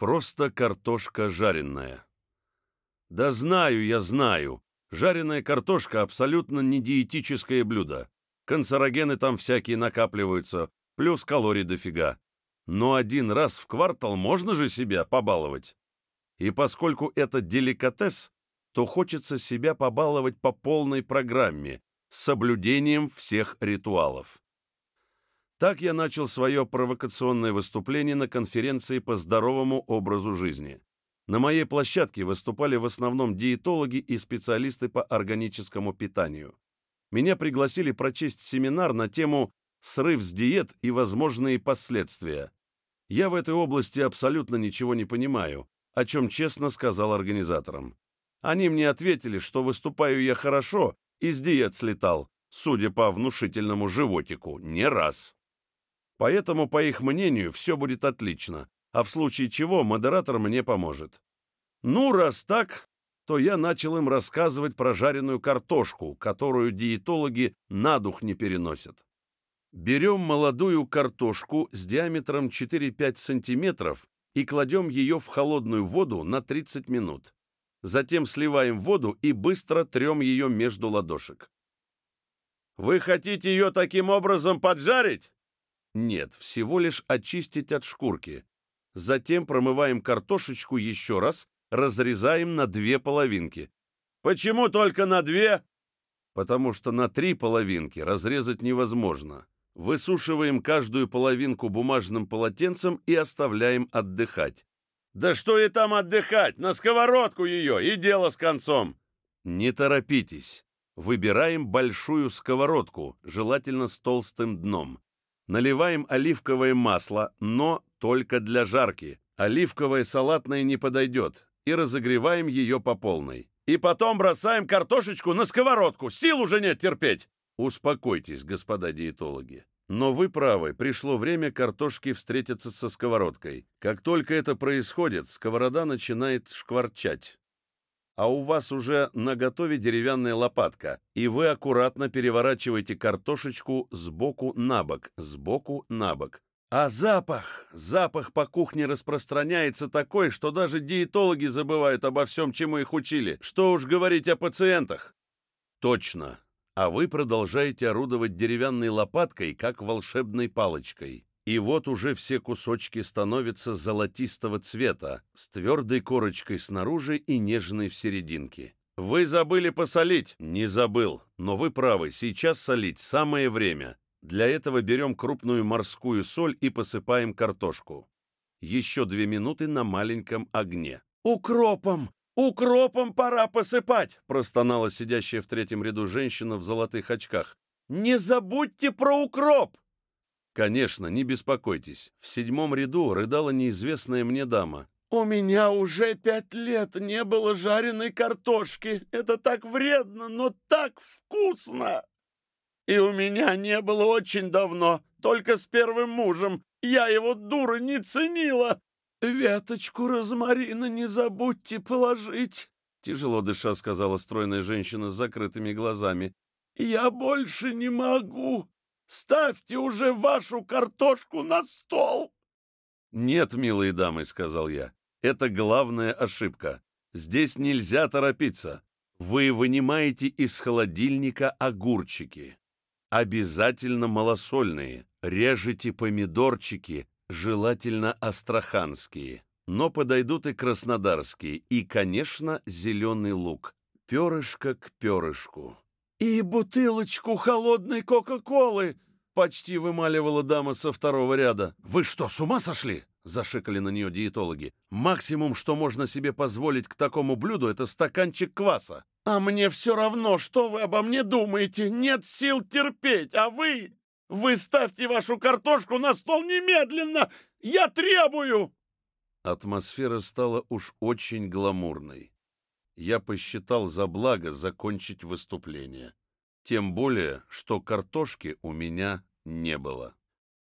Просто картошка жареная. Да знаю я, знаю. Жареная картошка абсолютно не диетическое блюдо. Канцерогены там всякие накапливаются, плюс калорий дофига. Но один раз в квартал можно же себя побаловать. И поскольку это деликатес, то хочется себя побаловать по полной программе, с соблюдением всех ритуалов. Так я начал свое провокационное выступление на конференции по здоровому образу жизни. На моей площадке выступали в основном диетологи и специалисты по органическому питанию. Меня пригласили прочесть семинар на тему «Срыв с диет и возможные последствия». Я в этой области абсолютно ничего не понимаю, о чем честно сказал организаторам. Они мне ответили, что выступаю я хорошо и с диет слетал, судя по внушительному животику, не раз. Поэтому, по их мнению, все будет отлично, а в случае чего модератор мне поможет. Ну, раз так, то я начал им рассказывать про жареную картошку, которую диетологи на дух не переносят. Берем молодую картошку с диаметром 4-5 сантиметров и кладем ее в холодную воду на 30 минут. Затем сливаем воду и быстро трем ее между ладошек. «Вы хотите ее таким образом поджарить?» Нет, всего лишь очистить от шкурки. Затем промываем картошечку еще раз, разрезаем на две половинки. Почему только на две? Потому что на три половинки разрезать невозможно. Высушиваем каждую половинку бумажным полотенцем и оставляем отдыхать. Да что и там отдыхать? На сковородку ее, и дело с концом. Не торопитесь. Выбираем большую сковородку, желательно с толстым дном. Наливаем оливковое масло, но только для жарки. Оливковое салатное не подойдет. И разогреваем ее по полной. И потом бросаем картошечку на сковородку. Сил уже нет терпеть. Успокойтесь, господа диетологи. Но вы правы, пришло время картошки встретиться со сковородкой. Как только это происходит, сковорода начинает шкварчать а у вас уже на готове деревянная лопатка, и вы аккуратно переворачиваете картошечку сбоку на бок, сбоку на бок. А запах, запах по кухне распространяется такой, что даже диетологи забывают обо всем, чему их учили. Что уж говорить о пациентах. Точно. А вы продолжаете орудовать деревянной лопаткой, как волшебной палочкой. И вот уже все кусочки становятся золотистого цвета, с твердой корочкой снаружи и нежной в серединке. «Вы забыли посолить?» «Не забыл. Но вы правы, сейчас солить самое время. Для этого берем крупную морскую соль и посыпаем картошку. Еще две минуты на маленьком огне. «Укропом! Укропом пора посыпать!» простонала сидящая в третьем ряду женщина в золотых очках. «Не забудьте про укроп!» Конечно, не беспокойтесь. В седьмом ряду рыдала неизвестная мне дама. «У меня уже пять лет не было жареной картошки. Это так вредно, но так вкусно!» «И у меня не было очень давно, только с первым мужем. Я его, дура, не ценила!» «Веточку розмарина не забудьте положить!» Тяжело дыша, сказала стройная женщина с закрытыми глазами. «Я больше не могу!» Ставьте уже вашу картошку на стол!» «Нет, милые дамы», — сказал я, — «это главная ошибка. Здесь нельзя торопиться. Вы вынимаете из холодильника огурчики. Обязательно малосольные. Режете помидорчики, желательно астраханские. Но подойдут и краснодарские, и, конечно, зеленый лук. Перышко к перышку. «И бутылочку холодной Кока-Колы!» — почти вымаливала дама со второго ряда. «Вы что, с ума сошли?» — зашикали на нее диетологи. «Максимум, что можно себе позволить к такому блюду, это стаканчик кваса». «А мне все равно, что вы обо мне думаете. Нет сил терпеть, а вы... Вы ставьте вашу картошку на стол немедленно! Я требую!» Атмосфера стала уж очень гламурной я посчитал за благо закончить выступление. Тем более, что картошки у меня не было.